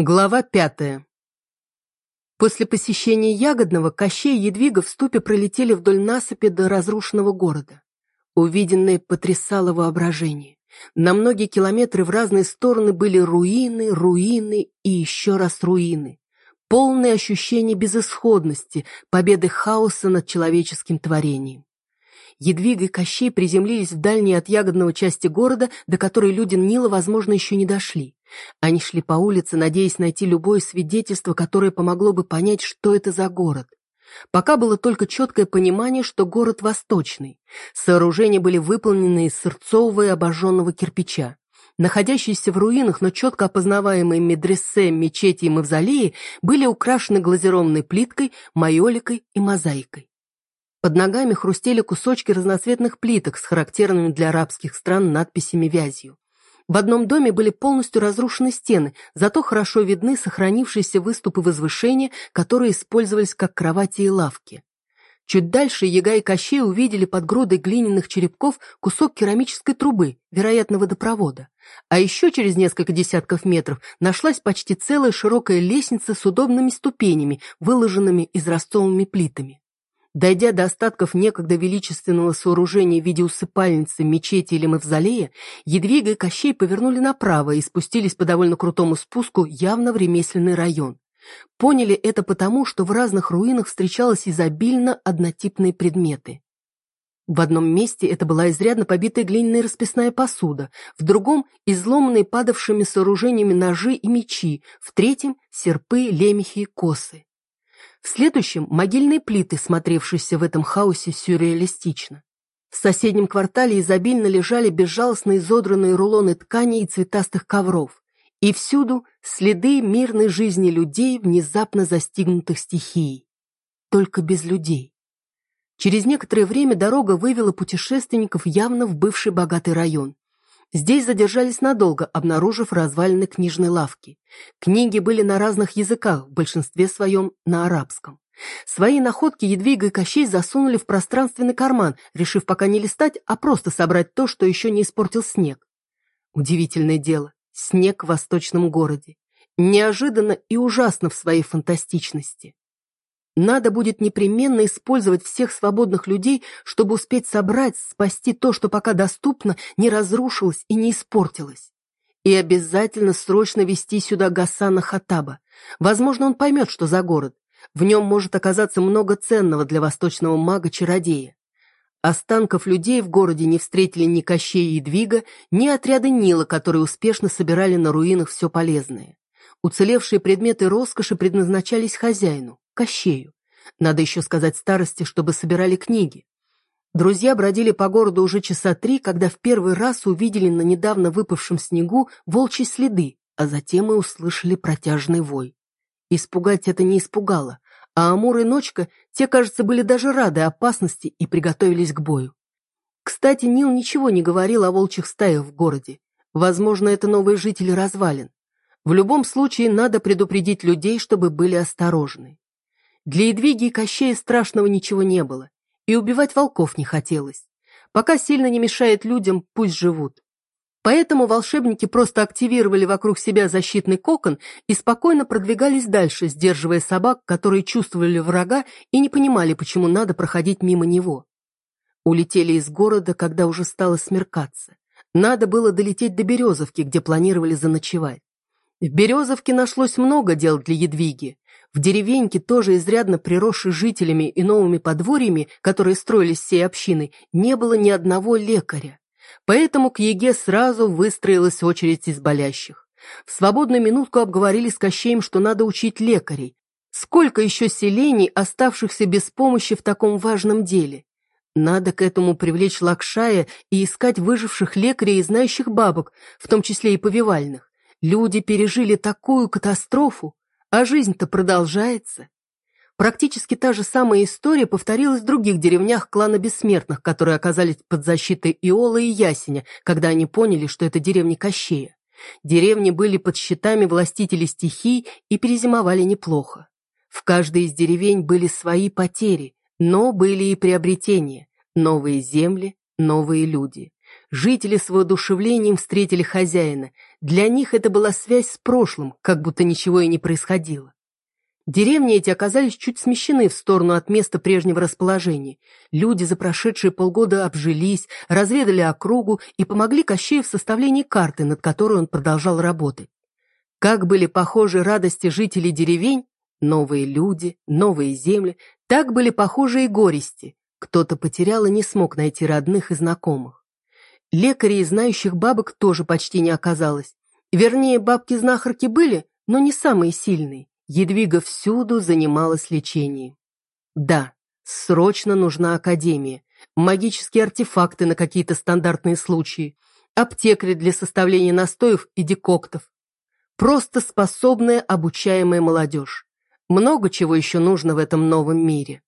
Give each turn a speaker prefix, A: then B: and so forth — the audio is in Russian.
A: Глава пятая. После посещения Ягодного Кощей и Едвига в ступе пролетели вдоль насыпи до разрушенного города. Увиденное потрясало воображение. На многие километры в разные стороны были руины, руины и еще раз руины. Полное ощущение безысходности, победы хаоса над человеческим творением. Едвига и Кощей приземлились в дальней от ягодного части города, до которой люди Нила, возможно, еще не дошли. Они шли по улице, надеясь найти любое свидетельство, которое помогло бы понять, что это за город. Пока было только четкое понимание, что город восточный. Сооружения были выполнены из сырцового и обожженного кирпича. Находящиеся в руинах, но четко опознаваемые медресе, мечети и мавзолеи были украшены глазированной плиткой, майоликой и мозаикой. Под ногами хрустели кусочки разноцветных плиток с характерными для арабских стран надписями вязью. В одном доме были полностью разрушены стены, зато хорошо видны сохранившиеся выступы возвышения, которые использовались как кровати и лавки. Чуть дальше Яга и Кощей увидели под грудой глиняных черепков кусок керамической трубы, вероятно, водопровода. А еще через несколько десятков метров нашлась почти целая широкая лестница с удобными ступенями, выложенными израстовыми плитами. Дойдя до остатков некогда величественного сооружения в виде усыпальницы, мечети или мавзолея, Едвига и Кощей повернули направо и спустились по довольно крутому спуску явно в ремесленный район. Поняли это потому, что в разных руинах встречалось изобильно однотипные предметы. В одном месте это была изрядно побитая глиняная расписная посуда, в другом – изломанные падавшими сооружениями ножи и мечи, в третьем – серпы, лемехи и косы. В следующем – могильные плиты, смотревшиеся в этом хаосе сюрреалистично. В соседнем квартале изобильно лежали безжалостно изодранные рулоны тканей и цветастых ковров. И всюду следы мирной жизни людей, внезапно застигнутых стихией. Только без людей. Через некоторое время дорога вывела путешественников явно в бывший богатый район. Здесь задержались надолго, обнаружив развалины книжной лавки. Книги были на разных языках, в большинстве своем на арабском. Свои находки Едвига и Кощей засунули в пространственный карман, решив пока не листать, а просто собрать то, что еще не испортил снег. Удивительное дело. Снег в восточном городе. Неожиданно и ужасно в своей фантастичности. Надо будет непременно использовать всех свободных людей, чтобы успеть собрать, спасти то, что пока доступно, не разрушилось и не испортилось. И обязательно срочно вести сюда Гасана Хатаба. Возможно, он поймет, что за город. В нем может оказаться много ценного для восточного мага-чародея. Останков людей в городе не встретили ни Кощей и Двига, ни отряды Нила, которые успешно собирали на руинах все полезное. Уцелевшие предметы роскоши предназначались хозяину. Кощею. Надо еще сказать старости, чтобы собирали книги. Друзья бродили по городу уже часа три, когда в первый раз увидели на недавно выпавшем снегу волчьи следы, а затем и услышали протяжный вой. Испугать это не испугало, а Амур и Ночка, те, кажется, были даже рады опасности и приготовились к бою. Кстати, Нил ничего не говорил о волчьих стаях в городе. Возможно, это новые жители развалин. В любом случае, надо предупредить людей, чтобы были осторожны. Для Едвиги и Кощея страшного ничего не было, и убивать волков не хотелось. Пока сильно не мешает людям, пусть живут. Поэтому волшебники просто активировали вокруг себя защитный кокон и спокойно продвигались дальше, сдерживая собак, которые чувствовали врага и не понимали, почему надо проходить мимо него. Улетели из города, когда уже стало смеркаться. Надо было долететь до Березовки, где планировали заночевать. В Березовке нашлось много дел для Едвиги. В деревеньке, тоже изрядно приросшей жителями и новыми подворьями, которые строились всей общиной, не было ни одного лекаря. Поэтому к Еге сразу выстроилась очередь из болящих. В свободную минутку обговорили с Кощеем, что надо учить лекарей. Сколько еще селений, оставшихся без помощи в таком важном деле? Надо к этому привлечь Лакшая и искать выживших лекарей и знающих бабок, в том числе и повивальных. Люди пережили такую катастрофу, а жизнь-то продолжается. Практически та же самая история повторилась в других деревнях клана Бессмертных, которые оказались под защитой Иола и Ясеня, когда они поняли, что это деревни Кощея. Деревни были под щитами властителей стихий и перезимовали неплохо. В каждой из деревень были свои потери, но были и приобретения, новые земли, новые люди. Жители с воодушевлением встретили хозяина. Для них это была связь с прошлым, как будто ничего и не происходило. Деревни эти оказались чуть смещены в сторону от места прежнего расположения. Люди за прошедшие полгода обжились, разведали округу и помогли Кощею в составлении карты, над которой он продолжал работать. Как были похожи радости жителей деревень, новые люди, новые земли, так были похожи и горести. Кто-то потерял и не смог найти родных и знакомых. Лекарей знающих бабок тоже почти не оказалось. Вернее, бабки-знахарки были, но не самые сильные. Едвига всюду занималась лечением. Да, срочно нужна академия, магические артефакты на какие-то стандартные случаи, аптекари для составления настоев и декоктов. Просто способная, обучаемая молодежь. Много чего еще нужно в этом новом мире.